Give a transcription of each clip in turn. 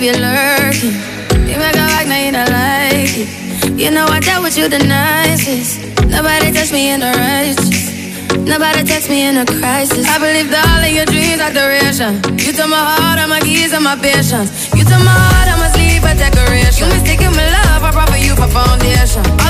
have you lurking. You make a rock, now you don't like it. You know I dealt with you the nicest. Nobody touched me in a righteous. Nobody text me in a crisis. I believed all of your dreams are delusions. You took my heart, all my keys, and my patience. You took my heart, all my sleep, a decoration. You mistaken my love, I brought for you for foundation. All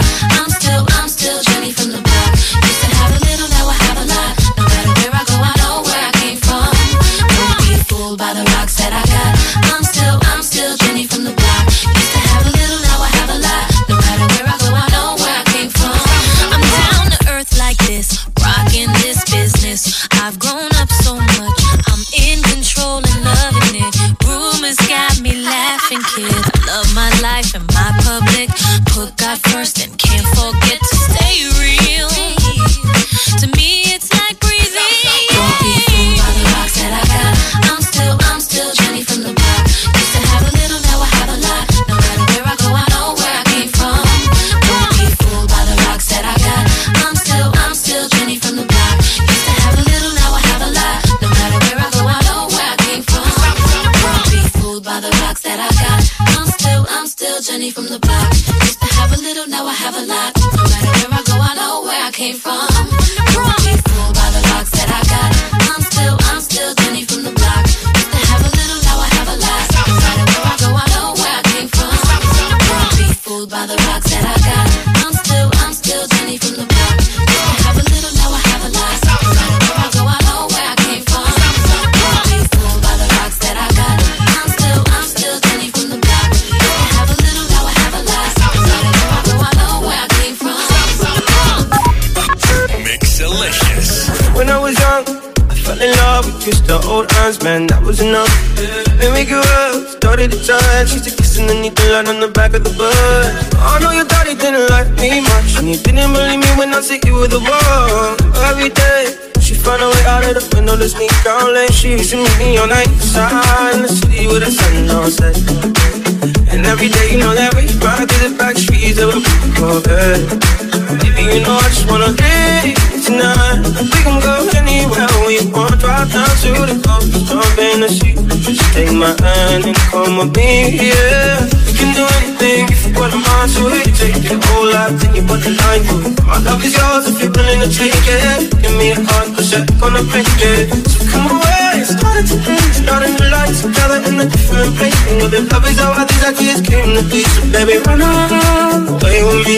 I've grown up so much. I'm in control and loving it. Rumors got me laughing, kid. I love my life and my public. Put God first journey from the block. Used to have a little, now I have a lot. No matter where I go, I know where I came from. delicious. When I was young, I fell in love with just the old hands, man, that was enough. Then we grew up, started to touch, used to kiss underneath the light on the back of the bus. I know your daddy didn't like me much, and you didn't believe me when I said you were the one. Every day, she found a way out of the window to sneak out late. She used to meet me on the side in the city with a sun on set. And every day, you know that we ride through the back streets of a bed. Baby, you know I just wanna live tonight. We can go anywhere we want. Drive down to the coast, jump in the sea. Just take my hand and come with me, yeah. We can do anything if you put a mind to it. You Take your whole life, then you put the line through it. My love is yours if you're willing to take it. Give me a heart, I'm gonna break it. So come away, starting to to together in a different place. Love is how I came to be. So baby, run away with me.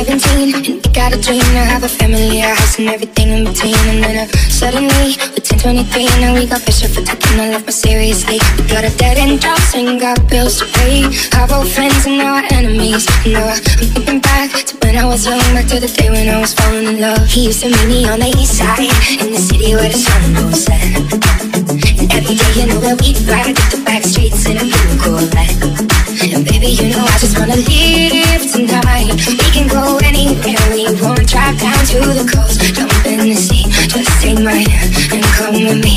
17 and got a dream I have a family, a house and everything in between And then uh, suddenly, we're 10, 23 Now we got pressure for taking our life more seriously We got a dead end job, and got bills to pay Our old friends and our enemies And now I'm thinking back to I was young Back to the day when I was falling in love He used to meet me on the east side In the city where the sun goes set And every day, you know that we ride through the back streets in a blue Corvette and baby, you know I just wanna live tonight. We can go anywhere we want. Drive down to the coast, jump in the sea. Just take my hand and come with me,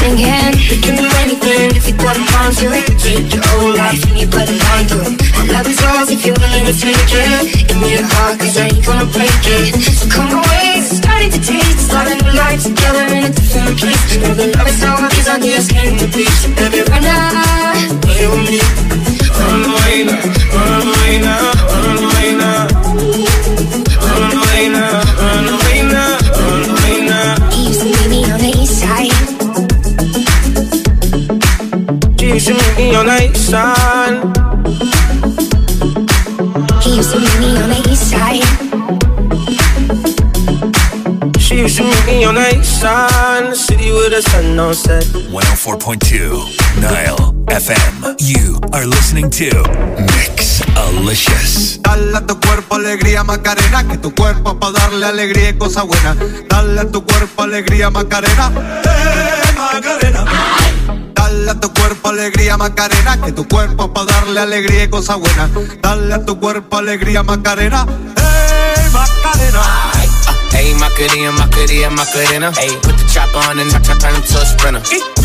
singing. Can do anything if you put a mind to it. Take your whole life and you put a line through it. Love is yours if you're willing to take it. Give me your heart, cause I ain't gonna break it. So come away, starting to taste, starting to life together in a different place. Know the love is how these ideas came to be. So baby, run away He used to meet me on the east side. She used to meet me on the east side, in the city with the sun on set. 104.2 Nile FM. You are listening to Mix Alicious. Dale a tu cuerpo alegría Macarena, que tu cuerpo es para darle alegría y cosa buena. Dale a tu cuerpo alegría Macarena, eh Macarena. Dale a tu cuerpo alegría Macarena, que tu cuerpo para darle alegría y cosa buena. Dale a tu cuerpo alegría Macarena, eh Macarena. Hey, Macarena, Macarena, Macarena. Hey, put the chopper on and I turn him to a sprinter.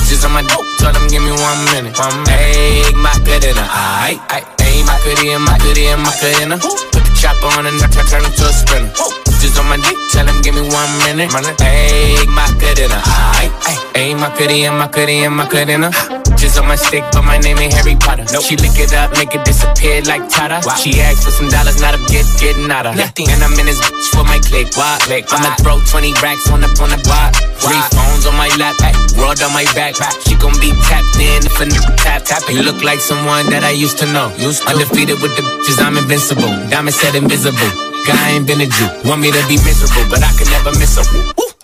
Just on my dope, tell them give me one minute. Hey, Macarena, aight, aight. Hey, Macarena, Macarena, Macarena. Put the chopper on and I turn him to a sprinter. Just on my dick, tell him give me one minute. Hey, Macarena. Hey, Macarena, Macarena, Macarena. Just on my stick, but my name ain't Harry Potter. Nope. She lick it up, make it disappear like Tata. She asked for some dollars, not a gift, getting out of. And I'm in this bitch for my click. Why? I'ma throw 20 racks on the on the block. Three phones on my lap, ay, world on my back. She gon' be tapped in if a nigga tap tap. You look like someone that I used to know. Undefeated with the bitches, I'm invincible. Diamond said invisible. Guy ain't been a Jew. Want me to be miserable, but I can never miss her.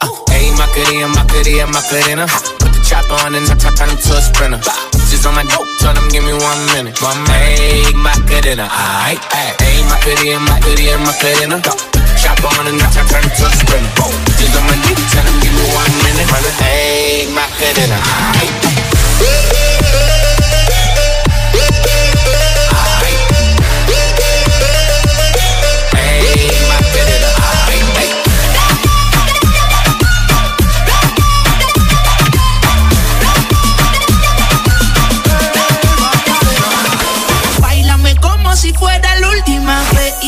Uh, Hey, Macarena, Macarena, Macarena. Put the chopper on and I turn him to a sprinter. Just on my dope, tell them give me one minute. Minute. Hey, Macarena, aight. Hey, Macarena. Put the chopper on and I turn him to a sprinter. Just on my dick, tell them give me one minute. Hey, Macarena, aight.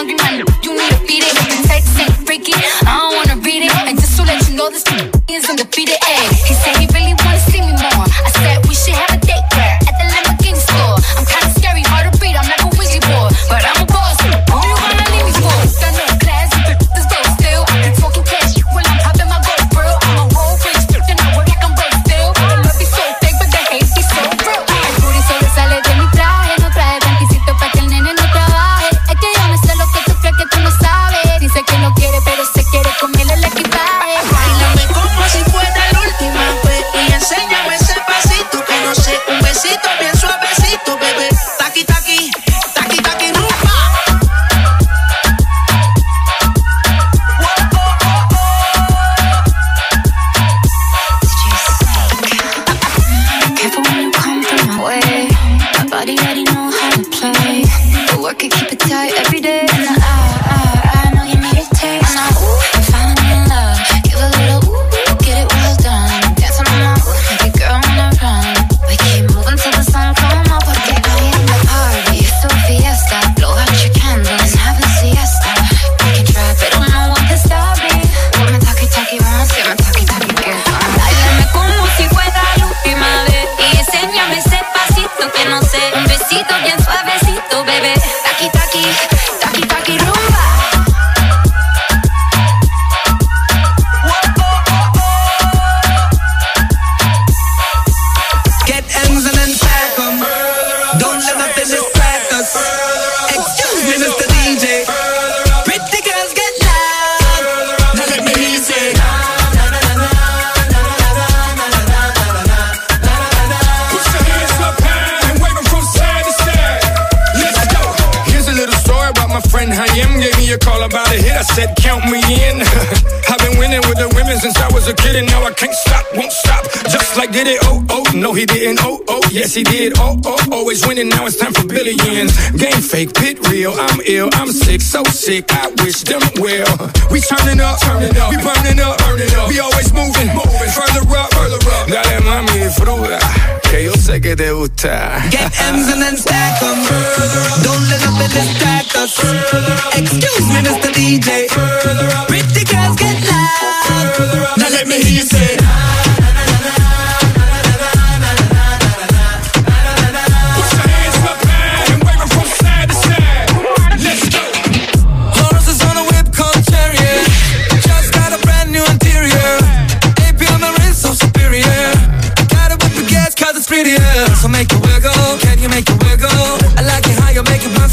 hungry money. You need a kid and now I can't did it, oh, oh, no, he didn't, oh, oh, yes, he did, oh, oh, always winning, now it's time for billions. Game fake, pit real, I'm ill, I'm sick, so sick, I wish them well. We turning up, turning up, we burning up, burning up, we always moving, moving, further up, further up. Dale, mami, fruta, que yo sé que te gusta. Get M's and then stack them. Don't let nothing distract us. Excuse me, Mr. DJ. Pretty girls get loud. Now let me hear you say,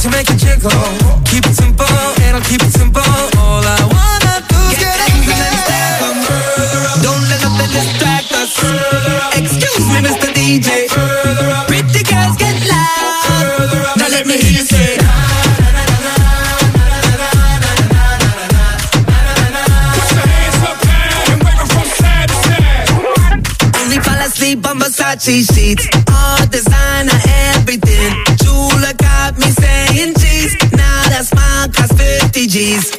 to make it jiggle. Keep it simple, and I'll keep it simple. All I wanna do is get, get angry and stack up. Don't let nothing distract us. Excuse me, Mr. DJ. Pretty girls get loud. Now let me hear you say. Sleep on Versace sheets please.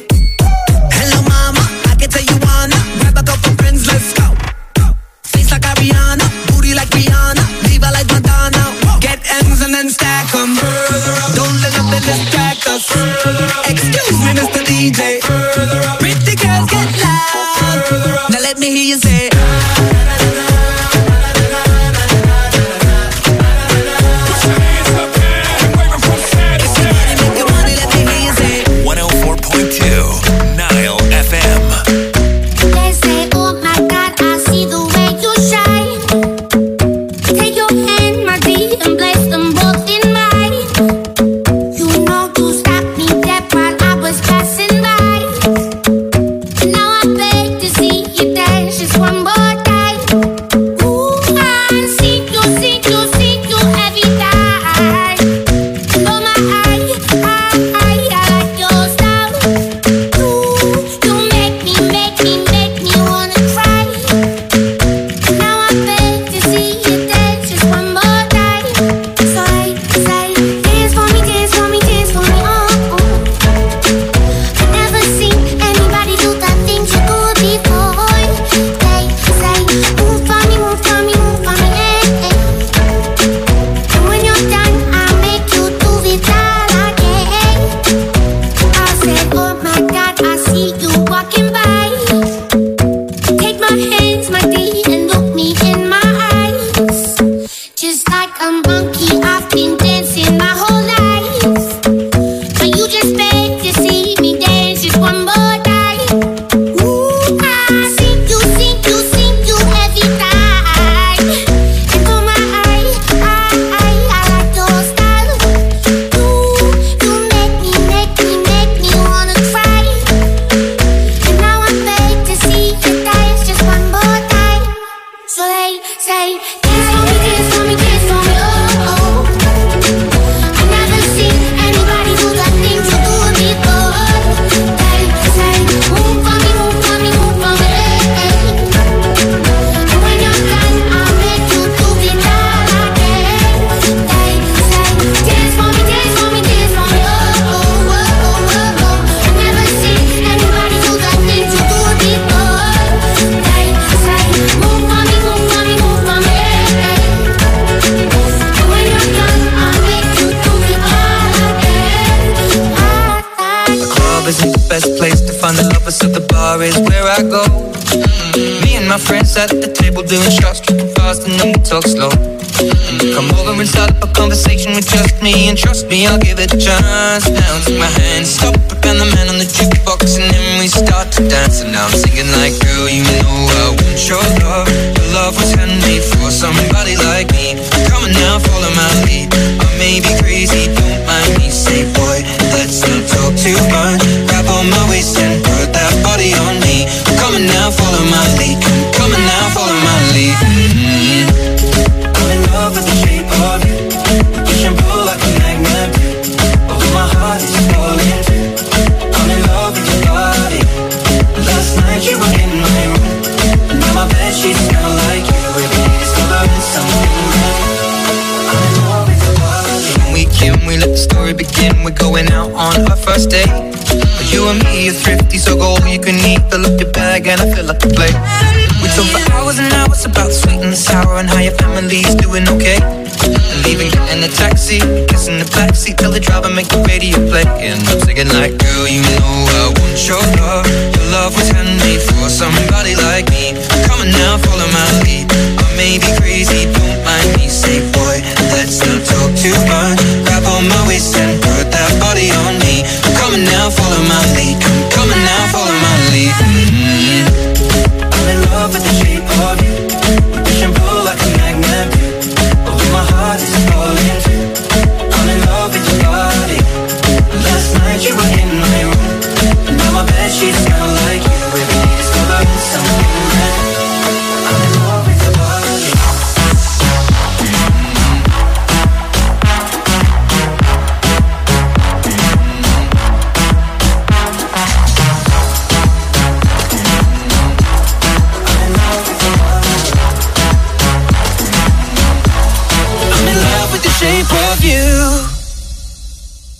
friends at the table doing shots, tripping fast, and then we talk slow. And come over and start up a conversation with just me, and trust me, I'll give it a chance. Now take my hand, stop, and the man on the jukebox, and then we start to dance. And now I'm singing like, girl, you know I want your love. Your love was handmade for somebody like me. Come you and me are thrifty, so go all you can eat. Fill up your bag and I fill up the plate. We talk for hours and hours about sweet and sour and how your family's doing okay. And leaving in a taxi, kissing the backseat, tell the driver make the radio play. And I'm singing like, girl, you know I want your love. Your love was handmade for somebody like me. Come on now, follow my lead. I may be crazy, don't mind me. Say, boy, let's not talk too much. Grab on my waist and put that body on me. Now, follow my lead.